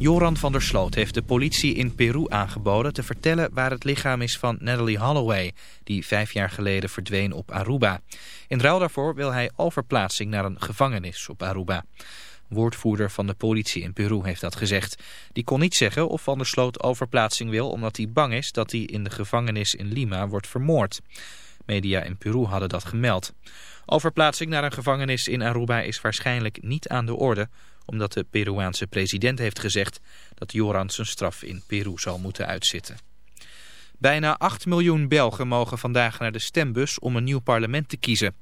Joran van der Sloot heeft de politie in Peru aangeboden te vertellen waar het lichaam is van Natalie Holloway, die vijf jaar geleden verdween op Aruba. In ruil daarvoor wil hij overplaatsing naar een gevangenis op Aruba. Woordvoerder van de politie in Peru heeft dat gezegd. Die kon niet zeggen of Van der Sloot overplaatsing wil omdat hij bang is dat hij in de gevangenis in Lima wordt vermoord. Media in Peru hadden dat gemeld. Overplaatsing naar een gevangenis in Aruba is waarschijnlijk niet aan de orde, omdat de Peruaanse president heeft gezegd dat Joran zijn straf in Peru zal moeten uitzitten. Bijna 8 miljoen Belgen mogen vandaag naar de stembus om een nieuw parlement te kiezen.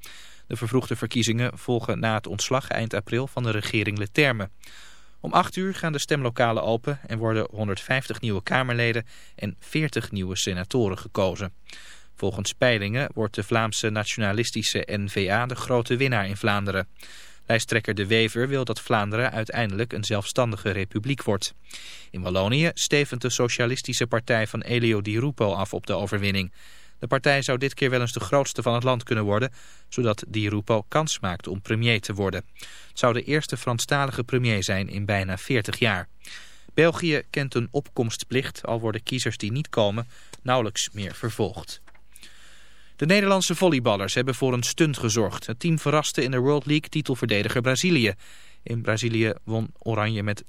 De vervroegde verkiezingen volgen na het ontslag eind april van de regering Leterme. Om 8 uur gaan de stemlokalen open en worden 150 nieuwe Kamerleden en 40 nieuwe senatoren gekozen. Volgens peilingen wordt de Vlaamse nationalistische N-VA de grote winnaar in Vlaanderen. Lijsttrekker De Wever wil dat Vlaanderen uiteindelijk een zelfstandige republiek wordt. In Wallonië stevend de socialistische partij van Elio Di Rupo af op de overwinning. De partij zou dit keer wel eens de grootste van het land kunnen worden, zodat Di Rupo kans maakt om premier te worden. Het zou de eerste Franstalige premier zijn in bijna 40 jaar. België kent een opkomstplicht, al worden kiezers die niet komen nauwelijks meer vervolgd. De Nederlandse volleyballers hebben voor een stunt gezorgd. Het team verraste in de World League titelverdediger Brazilië. In Brazilië won Oranje met 3-0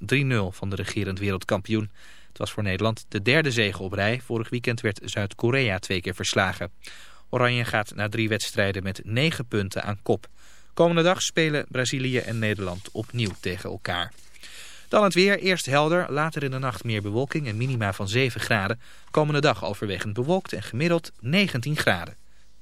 van de regerend wereldkampioen. Het was voor Nederland de derde zege op rij. Vorig weekend werd Zuid-Korea twee keer verslagen. Oranje gaat na drie wedstrijden met 9 punten aan kop. Komende dag spelen Brazilië en Nederland opnieuw tegen elkaar. Dan het weer, eerst helder, later in de nacht meer bewolking en minima van 7 graden. Komende dag overwegend bewolkt en gemiddeld 19 graden.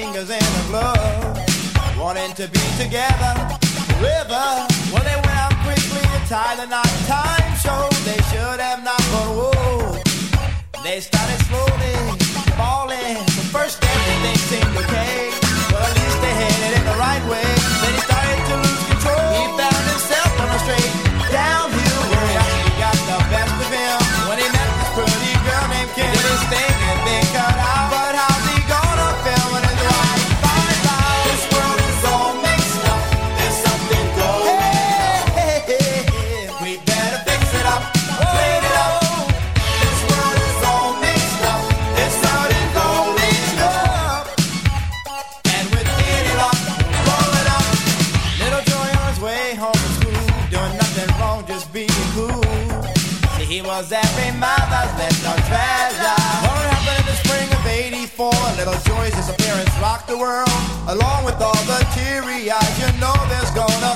fingers in a glove, wanting to be together. River, well they went out quickly and tied the knot. Time showed they should have not, but whoa, they started slowly falling. The first step, everything seemed okay, but at least they headed in the right way. noise disappearance rocked the world. Along with all the teary eyes, you know there's gonna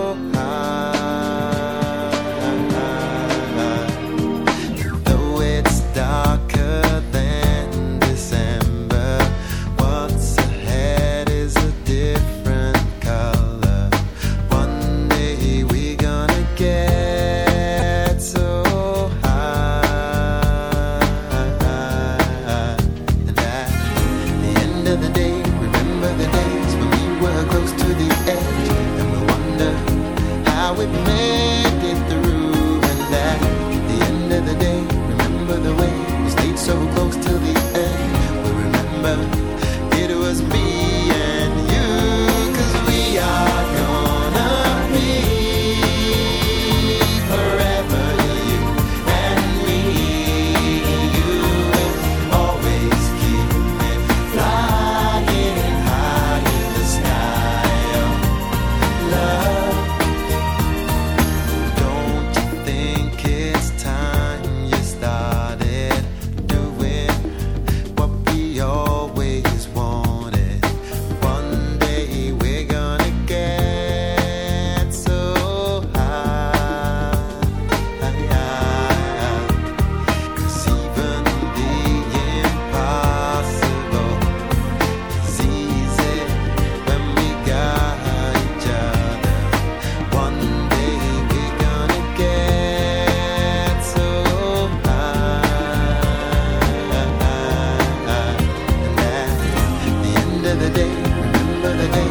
the.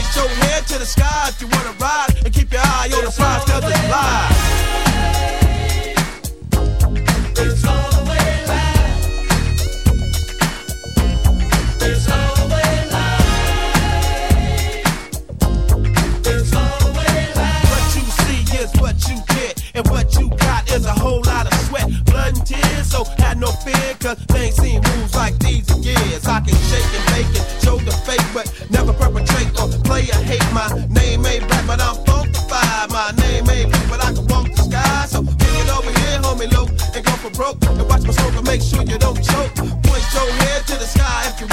point your head to the sky if you wanna ride, and keep your eye on the prize, cause it's live. It's all the way live. It's all the way live. It's all the way live. What you see is what you get, and what you got is a whole lot of sweat, blood, and tears. So no fear, cause they ain't or hate. My name ain't black, but I'm funkified. My name ain't blue, but I can walk the sky. So kick it over here, homie, low, and go for broke. And watch my smoke and make sure you don't choke. Point your head to the sky if you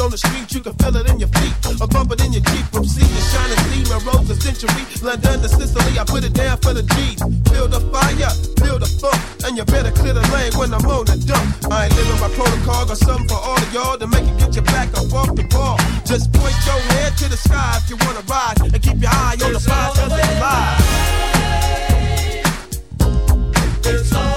on the street. You can feel it in your feet, or bump it in your Jeep. From sea to shining sea, Rose to Century, London to Sicily. I put it down for the G's. Feel the fire, feel the funk, and you better clear the lane when I'm on the dump. I ain't living by protocol, got something for all of y'all to make it get your back up off the ball. Just point your head to the sky if you wanna ride, and keep your eye on the prize 'cause it's live. It's all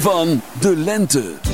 van de lente.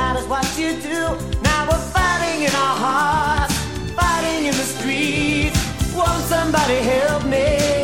matters what you do. Now we're fighting in our hearts, fighting in the streets. Won't somebody help me?